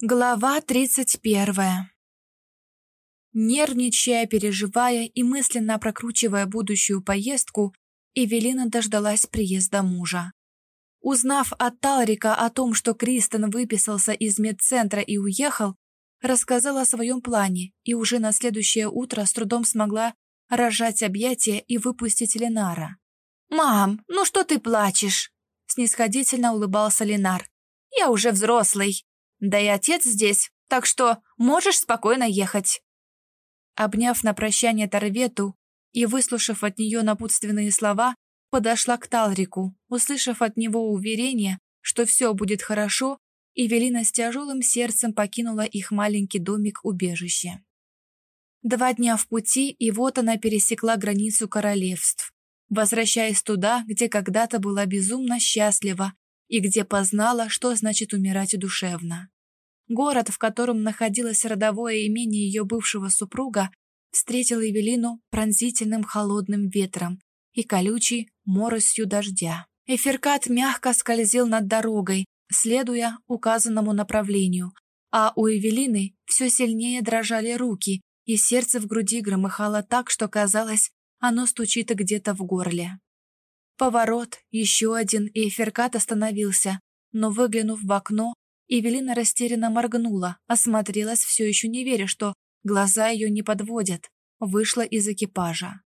Глава тридцать первая Нервничая, переживая и мысленно прокручивая будущую поездку, Эвелина дождалась приезда мужа. Узнав от Талрика о том, что Кристен выписался из медцентра и уехал, рассказала о своем плане и уже на следующее утро с трудом смогла разжать объятия и выпустить Ленара. «Мам, ну что ты плачешь?» снисходительно улыбался Ленар. «Я уже взрослый. Да и отец здесь, так что можешь спокойно ехать». Обняв на прощание Торвету и выслушав от нее напутственные слова, подошла к Талрику, услышав от него уверение, что все будет хорошо, Эвелина с тяжелым сердцем покинула их маленький домик-убежище. Два дня в пути, и вот она пересекла границу королевств, возвращаясь туда, где когда-то была безумно счастлива и где познала, что значит умирать душевно. Город, в котором находилось родовое имение ее бывшего супруга, встретил Эвелину пронзительным холодным ветром и колючей моросью дождя. Эфиркат мягко скользил над дорогой, следуя указанному направлению, а у Эвелины все сильнее дрожали руки, и сердце в груди громыхало так, что казалось, оно стучит где-то в горле. Поворот, еще один, и Эфиркат остановился, но, выглянув в окно, Эвелина растерянно моргнула, осмотрелась, все еще не веря, что глаза ее не подводят, вышла из экипажа.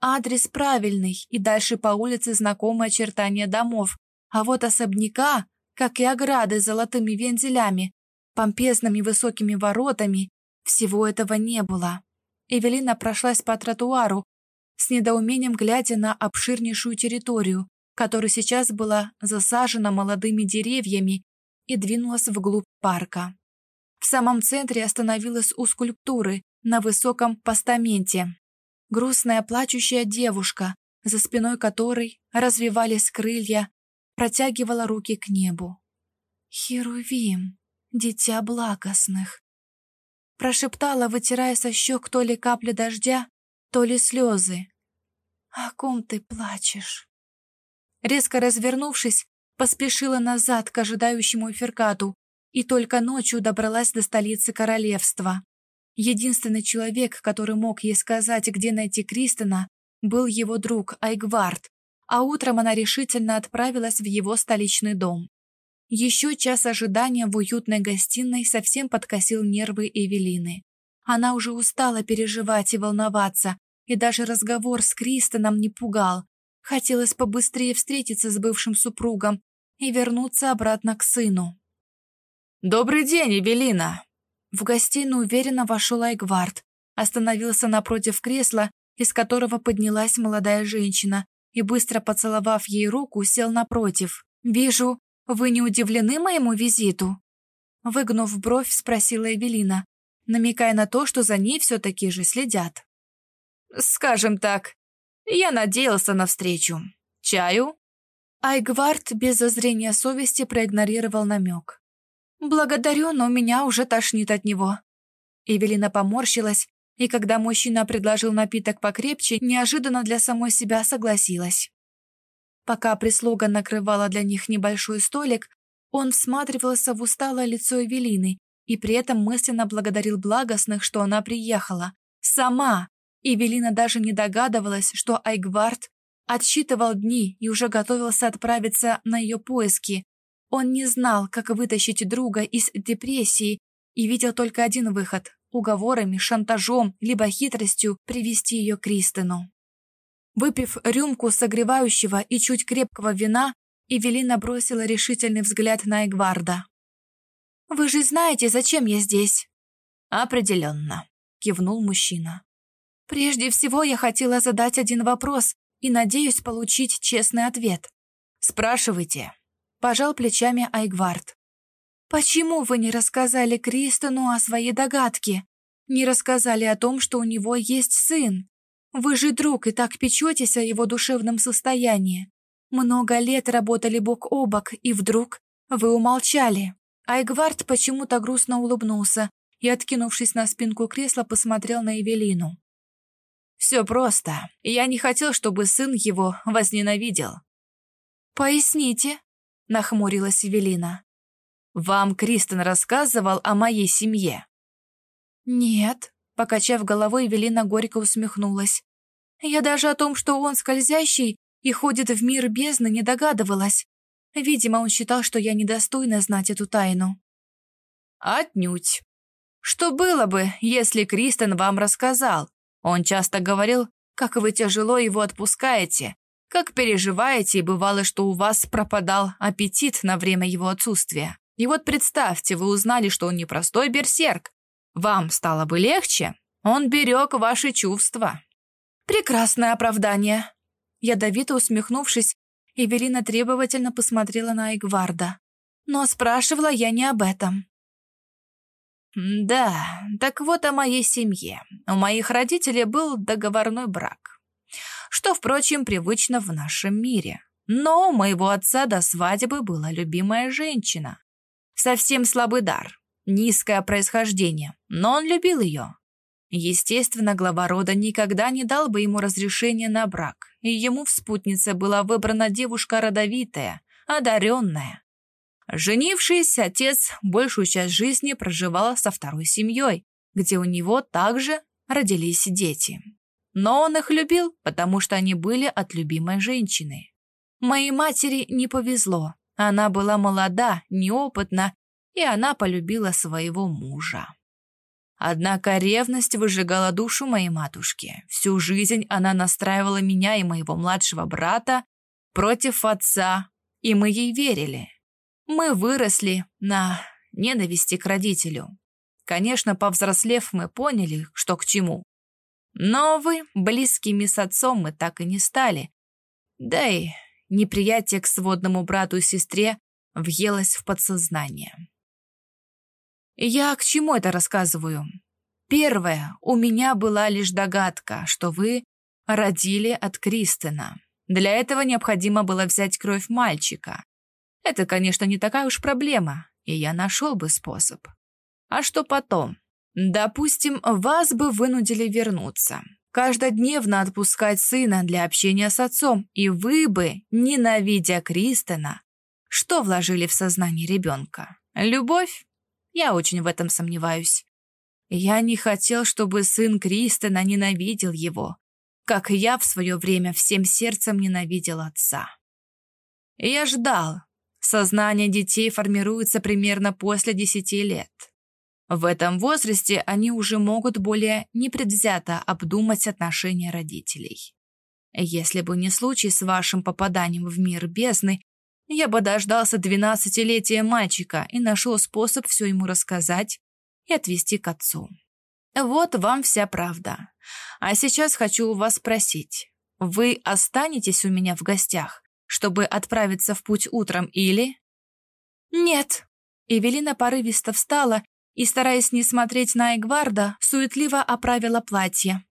Адрес правильный, и дальше по улице знакомые очертания домов, а вот особняка, как и ограды с золотыми вензелями, помпезными высокими воротами, всего этого не было. Эвелина прошлась по тротуару, с недоумением глядя на обширнейшую территорию, которая сейчас была засажена молодыми деревьями и двинулась вглубь парка. В самом центре остановилась у скульптуры на высоком постаменте. Грустная плачущая девушка, за спиной которой развивались крылья, протягивала руки к небу. «Херувим, дитя благостных!» Прошептала, вытирая со щек то ли капли дождя, то ли слезы. «О ком ты плачешь?» Резко развернувшись, поспешила назад к ожидающему Феркату и только ночью добралась до столицы королевства. Единственный человек, который мог ей сказать, где найти Кристина, был его друг Айгвард, а утром она решительно отправилась в его столичный дом. Еще час ожидания в уютной гостиной совсем подкосил нервы Эвелины. Она уже устала переживать и волноваться, и даже разговор с Кристоном не пугал. Хотелось побыстрее встретиться с бывшим супругом и вернуться обратно к сыну. «Добрый день, Эвелина!» В гостиную уверенно вошел Айгвард, остановился напротив кресла, из которого поднялась молодая женщина, и, быстро поцеловав ей руку, сел напротив. «Вижу, вы не удивлены моему визиту?» Выгнув бровь, спросила Эвелина, намекая на то, что за ней все-таки же следят. «Скажем так, я надеялся на встречу. Чаю?» Айгвард без зазрения совести проигнорировал намек. «Благодарю, но меня уже тошнит от него». Эвелина поморщилась, и когда мужчина предложил напиток покрепче, неожиданно для самой себя согласилась. Пока прислуга накрывала для них небольшой столик, он всматривался в усталое лицо Эвелины и при этом мысленно благодарил благостных, что она приехала. Сама! Эвелина даже не догадывалась, что Айгвард отсчитывал дни и уже готовился отправиться на ее поиски. Он не знал, как вытащить друга из депрессии и видел только один выход – уговорами, шантажом, либо хитростью привести ее к Кристину. Выпив рюмку согревающего и чуть крепкого вина, Эвелина бросила решительный взгляд на Эгварда. «Вы же знаете, зачем я здесь?» «Определенно», — кивнул мужчина. «Прежде всего я хотела задать один вопрос, и надеюсь получить честный ответ. Спрашивайте. Пожал плечами Айгвард. Почему вы не рассказали Кристону о своей догадке? Не рассказали о том, что у него есть сын? Вы же друг и так печетесь о его душевном состоянии. Много лет работали бок о бок, и вдруг вы умолчали. Айгвард почему-то грустно улыбнулся и, откинувшись на спинку кресла, посмотрел на Эвелину. Все просто. Я не хотел, чтобы сын его возненавидел. «Поясните», — нахмурилась Эвелина. Вам Кристен рассказывал о моей семье?» «Нет», — покачав головой, Эвелина горько усмехнулась. «Я даже о том, что он скользящий и ходит в мир бездны, не догадывалась. Видимо, он считал, что я недостойна знать эту тайну». «Отнюдь. Что было бы, если Кристен вам рассказал? Он часто говорил, как вы тяжело его отпускаете, как переживаете, и бывало, что у вас пропадал аппетит на время его отсутствия. И вот представьте, вы узнали, что он не простой берсерк. Вам стало бы легче? Он берег ваши чувства. Прекрасное оправдание. Ядовито усмехнувшись, Эвелина требовательно посмотрела на Игварда. Но спрашивала я не об этом. «Да, так вот о моей семье. У моих родителей был договорной брак. Что, впрочем, привычно в нашем мире. Но у моего отца до свадьбы была любимая женщина. Совсем слабый дар, низкое происхождение, но он любил ее. Естественно, глава рода никогда не дал бы ему разрешения на брак, и ему в спутнице была выбрана девушка родовитая, одаренная. Женившись, отец большую часть жизни проживал со второй семьей, где у него также родились дети. Но он их любил, потому что они были от любимой женщины. Моей матери не повезло, она была молода, неопытна, и она полюбила своего мужа. Однако ревность выжигала душу моей матушки. Всю жизнь она настраивала меня и моего младшего брата против отца, и мы ей верили. Мы выросли на ненависти к родителю. Конечно, повзрослев, мы поняли, что к чему. Но вы, близкими с отцом, мы так и не стали. Да и неприятие к сводному брату и сестре въелось в подсознание. Я к чему это рассказываю? Первое, у меня была лишь догадка, что вы родили от Кристена. Для этого необходимо было взять кровь мальчика. Это, конечно, не такая уж проблема, и я нашел бы способ. А что потом? Допустим, вас бы вынудили вернуться каждодневно отпускать сына для общения с отцом, и вы бы, ненавидя Кристена, что вложили в сознание ребенка? Любовь? Я очень в этом сомневаюсь. Я не хотел, чтобы сын Кристена ненавидел его, как я в свое время всем сердцем ненавидел отца. Я ждал. Сознание детей формируется примерно после десяти лет. В этом возрасте они уже могут более непредвзято обдумать отношения родителей. Если бы не случай с вашим попаданием в мир бездны, я бы дождался двенадцатилетия мальчика и нашел способ все ему рассказать и отвезти к отцу. Вот вам вся правда. А сейчас хочу у вас спросить. Вы останетесь у меня в гостях, чтобы отправиться в путь утром или... Нет. Эвелина порывисто встала и, стараясь не смотреть на Эгварда, суетливо оправила платье.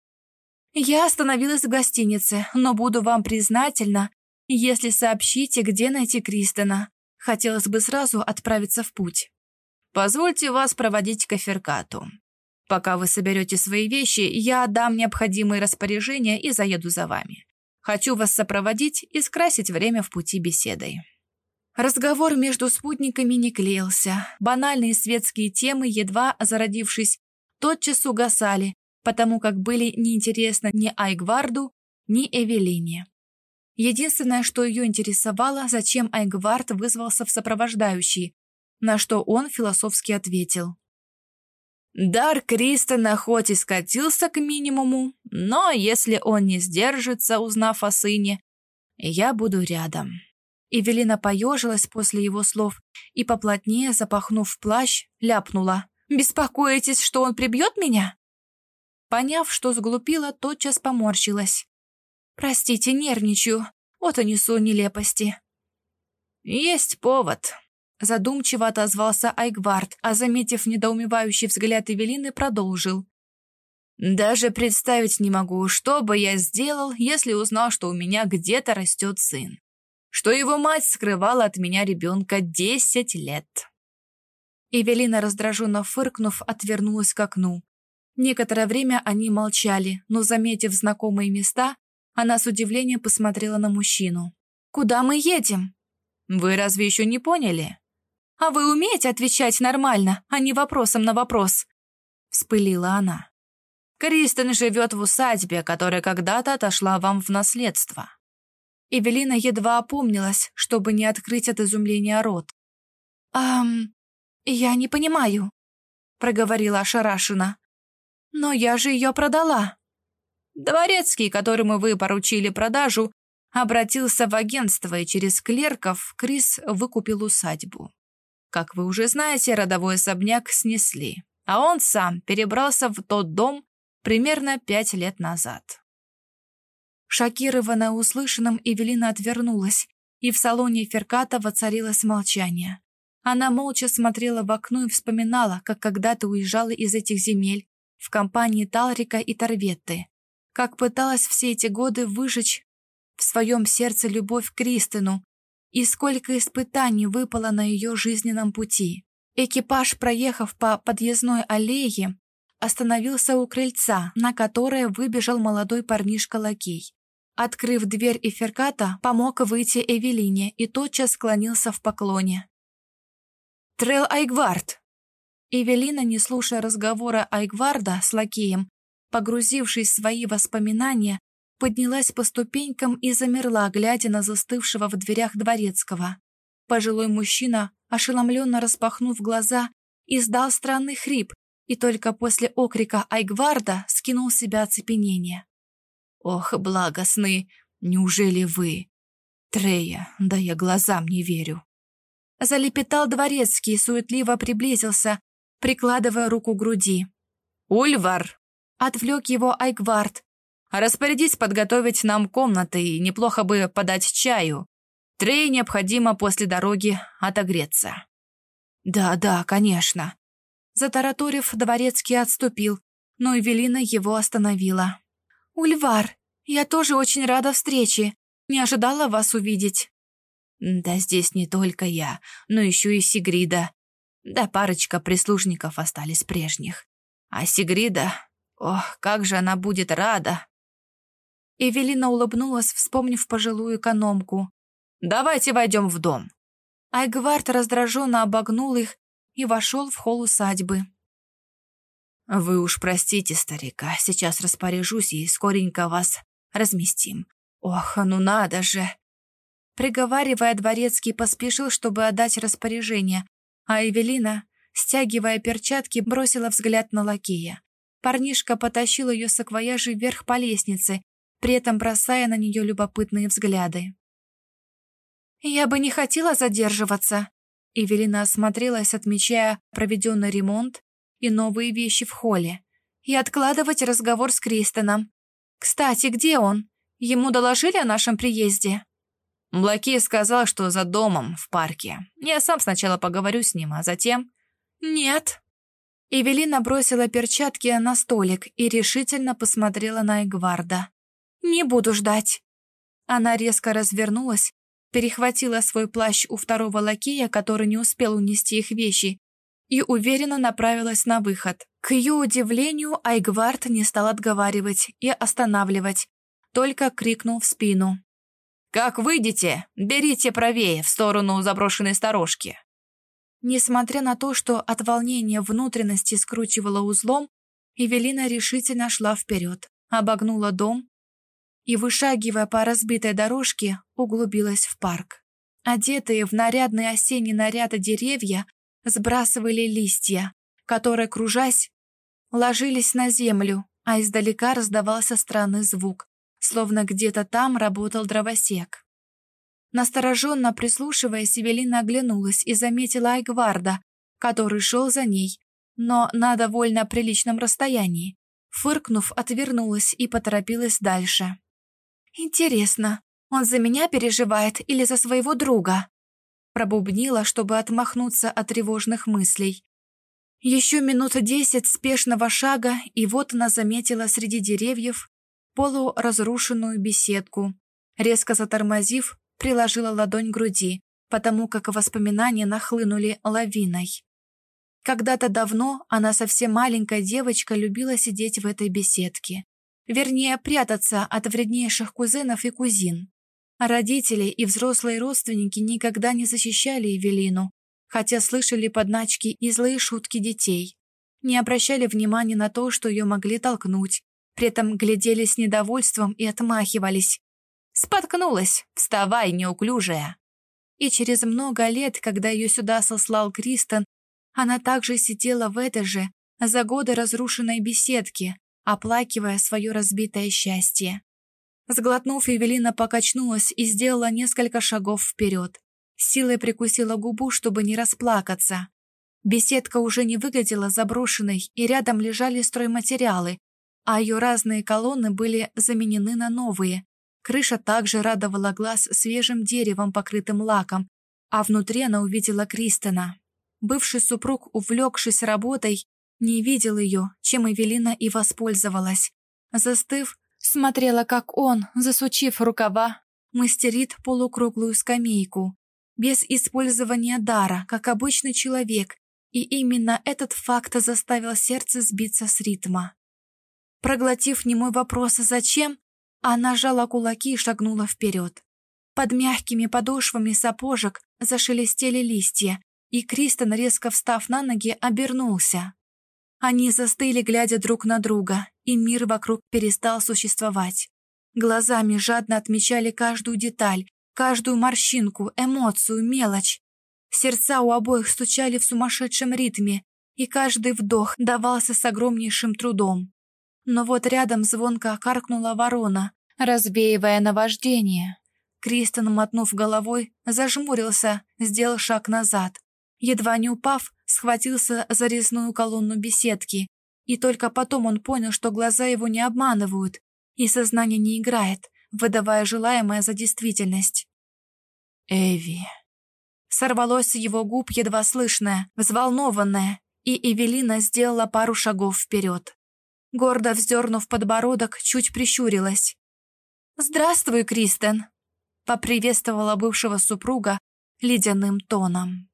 «Я остановилась в гостинице, но буду вам признательна, если сообщите, где найти Кристена. Хотелось бы сразу отправиться в путь». «Позвольте вас проводить к Эферкату. Пока вы соберете свои вещи, я отдам необходимые распоряжения и заеду за вами. Хочу вас сопроводить и скрасить время в пути беседой». Разговор между спутниками не клеился. Банальные светские темы, едва зародившись, тотчас угасали, потому как были неинтересны ни Айгварду, ни Эвелине. Единственное, что ее интересовало, зачем Айгвард вызвался в сопровождающий, на что он философски ответил. Дар Кристона хоть и скатился к минимуму, но если он не сдержится, узнав о сыне, я буду рядом. Эвелина поежилась после его слов и, поплотнее запахнув плащ, ляпнула. «Беспокоитесь, что он прибьет меня?» Поняв, что сглупила, тотчас поморщилась. «Простите, нервничаю. Вот и несу нелепости». «Есть повод», — задумчиво отозвался Айгвард, а, заметив недоумевающий взгляд Эвелины, продолжил. «Даже представить не могу, что бы я сделал, если узнал, что у меня где-то растет сын что его мать скрывала от меня ребенка десять лет. Эвелина, раздраженно фыркнув, отвернулась к окну. Некоторое время они молчали, но, заметив знакомые места, она с удивлением посмотрела на мужчину. «Куда мы едем?» «Вы разве еще не поняли?» А вы умеете отвечать нормально, а не вопросом на вопрос?» Вспылила она. «Кристен живет в усадьбе, которая когда-то отошла вам в наследство». Эвелина едва опомнилась, чтобы не открыть от изумления рот. «Ам, я не понимаю», — проговорила ошарашена. «Но я же ее продала». Дворецкий, которому вы поручили продажу, обратился в агентство, и через клерков Крис выкупил усадьбу. Как вы уже знаете, родовой особняк снесли, а он сам перебрался в тот дом примерно пять лет назад. Шокированная услышанным, Эвелина отвернулась, и в салоне Ферката воцарилось молчание. Она молча смотрела в окно и вспоминала, как когда-то уезжала из этих земель в компании Талрика и Торветты, как пыталась все эти годы выжечь в своем сердце любовь к Кристину, и сколько испытаний выпало на ее жизненном пути. Экипаж, проехав по подъездной аллее, остановился у крыльца, на которое выбежал молодой парнишка-лакей. Открыв дверь Эферката, помог выйти Эвелине и тотчас склонился в поклоне. «Трел Айгвард!» Эвелина, не слушая разговора Айгварда с лакеем, погрузившись в свои воспоминания, поднялась по ступенькам и замерла, глядя на застывшего в дверях дворецкого. Пожилой мужчина, ошеломленно распахнув глаза, издал странный хрип и только после окрика Айгварда скинул с себя оцепенение. «Ох, благостный, неужели вы?» «Трея, да я глазам не верю». Залепетал дворецкий, суетливо приблизился, прикладывая руку к груди. «Ульвар!» Отвлек его Айгвард. «Распорядись подготовить нам комнаты и неплохо бы подать чаю. Трей необходимо после дороги отогреться». «Да, да, конечно». Затараторив, дворецкий отступил, но Эвелина его остановила. «Ульвар, я тоже очень рада встрече. Не ожидала вас увидеть». «Да здесь не только я, но еще и Сигрида. Да парочка прислужников остались прежних. А Сигрида Ох, как же она будет рада!» Эвелина улыбнулась, вспомнив пожилую экономку. «Давайте войдем в дом». Айгвард раздраженно обогнул их и вошел в холл усадьбы. «Вы уж простите, старика, сейчас распоряжусь и скоренько вас разместим. Ох, ну надо же!» Приговаривая, дворецкий поспешил, чтобы отдать распоряжение, а Эвелина, стягивая перчатки, бросила взгляд на лакея. Парнишка потащил ее саквояжи вверх по лестнице, при этом бросая на нее любопытные взгляды. «Я бы не хотела задерживаться», Эвелина осмотрелась, отмечая проведенный ремонт и новые вещи в холле, и откладывать разговор с Кристоном. «Кстати, где он? Ему доложили о нашем приезде?» Блакей сказал, что за домом, в парке. Я сам сначала поговорю с ним, а затем... «Нет», Эвелина бросила перчатки на столик и решительно посмотрела на Эгварда. «Не буду ждать». Она резко развернулась, перехватила свой плащ у второго лакея, который не успел унести их вещи, и уверенно направилась на выход. К ее удивлению, Айгвард не стал отговаривать и останавливать, только крикнул в спину. «Как выйдете, берите правее, в сторону заброшенной сторожки». Несмотря на то, что от волнения внутренности скручивала узлом, Эвелина решительно шла вперед, обогнула дом и, вышагивая по разбитой дорожке, углубилась в парк. Одетые в нарядные осенние наряды деревья сбрасывали листья, которые, кружась, ложились на землю, а издалека раздавался странный звук, словно где-то там работал дровосек. Настороженно прислушиваясь, Эвелина оглянулась и заметила Айгварда, который шел за ней, но на довольно приличном расстоянии. Фыркнув, отвернулась и поторопилась дальше. «Интересно, он за меня переживает или за своего друга?» Пробубнила, чтобы отмахнуться от тревожных мыслей. Еще минута десять спешного шага, и вот она заметила среди деревьев полуразрушенную беседку. Резко затормозив, приложила ладонь к груди, потому как воспоминания нахлынули лавиной. Когда-то давно она совсем маленькая девочка любила сидеть в этой беседке. Вернее, прятаться от вреднейших кузенов и кузин. родители и взрослые родственники никогда не защищали Эвелину, хотя слышали подначки и злые шутки детей. Не обращали внимания на то, что ее могли толкнуть, при этом глядели с недовольством и отмахивались. Споткнулась, вставай, неуклюжая. И через много лет, когда ее сюда сослал Кристен, она также сидела в этой же, за годы разрушенной беседке, оплакивая свое разбитое счастье. Сглотнув, Эвелина покачнулась и сделала несколько шагов вперед. Силой прикусила губу, чтобы не расплакаться. Беседка уже не выглядела заброшенной, и рядом лежали стройматериалы, а ее разные колонны были заменены на новые. Крыша также радовала глаз свежим деревом, покрытым лаком, а внутри она увидела Кристена. Бывший супруг, увлекшись работой, не видел ее, чем Эвелина и воспользовалась. Застыв, смотрела, как он, засучив рукава, мастерит полукруглую скамейку, без использования дара, как обычный человек, и именно этот факт заставил сердце сбиться с ритма. Проглотив немой вопрос «зачем?», она жала кулаки и шагнула вперед. Под мягкими подошвами сапожек зашелестели листья, и Кристен, резко встав на ноги, обернулся. Они застыли, глядя друг на друга, и мир вокруг перестал существовать. Глазами жадно отмечали каждую деталь, каждую морщинку, эмоцию, мелочь. Сердца у обоих стучали в сумасшедшем ритме, и каждый вдох давался с огромнейшим трудом. Но вот рядом звонко каркнула ворона, развеивая наваждение. Кристен, мотнув головой, зажмурился, сделал шаг назад. Едва не упав, схватился за резную колонну беседки, и только потом он понял, что глаза его не обманывают, и сознание не играет, выдавая желаемое за действительность. «Эви...» Сорвалось с его губ едва слышное, взволнованное, и Эвелина сделала пару шагов вперед. Гордо вздернув подбородок, чуть прищурилась. «Здравствуй, Кристен!» — поприветствовала бывшего супруга ледяным тоном.